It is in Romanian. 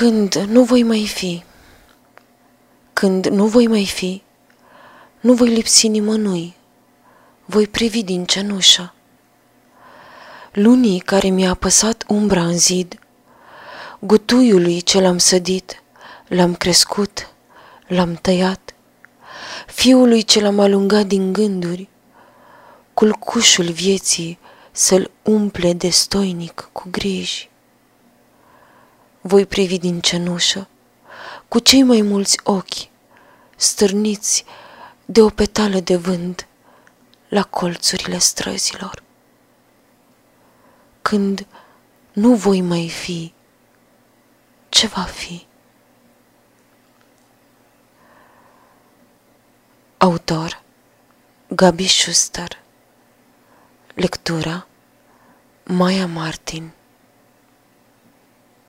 Când nu voi mai fi, când nu voi mai fi, nu voi lipsi nimănui, voi privi din cenușă. Lunii care mi-a apăsat umbra în zid, gutuiului ce l-am sădit, l-am crescut, l-am tăiat, fiului ce l-am alungat din gânduri, culcușul vieții să-l umple de stoinic cu griji. Voi privi din cenușă, cu cei mai mulți ochi, stârniți de o petală de vânt la colțurile străzilor. Când nu voi mai fi, ce va fi? Autor Gabi Schuster Lectura Maya Martin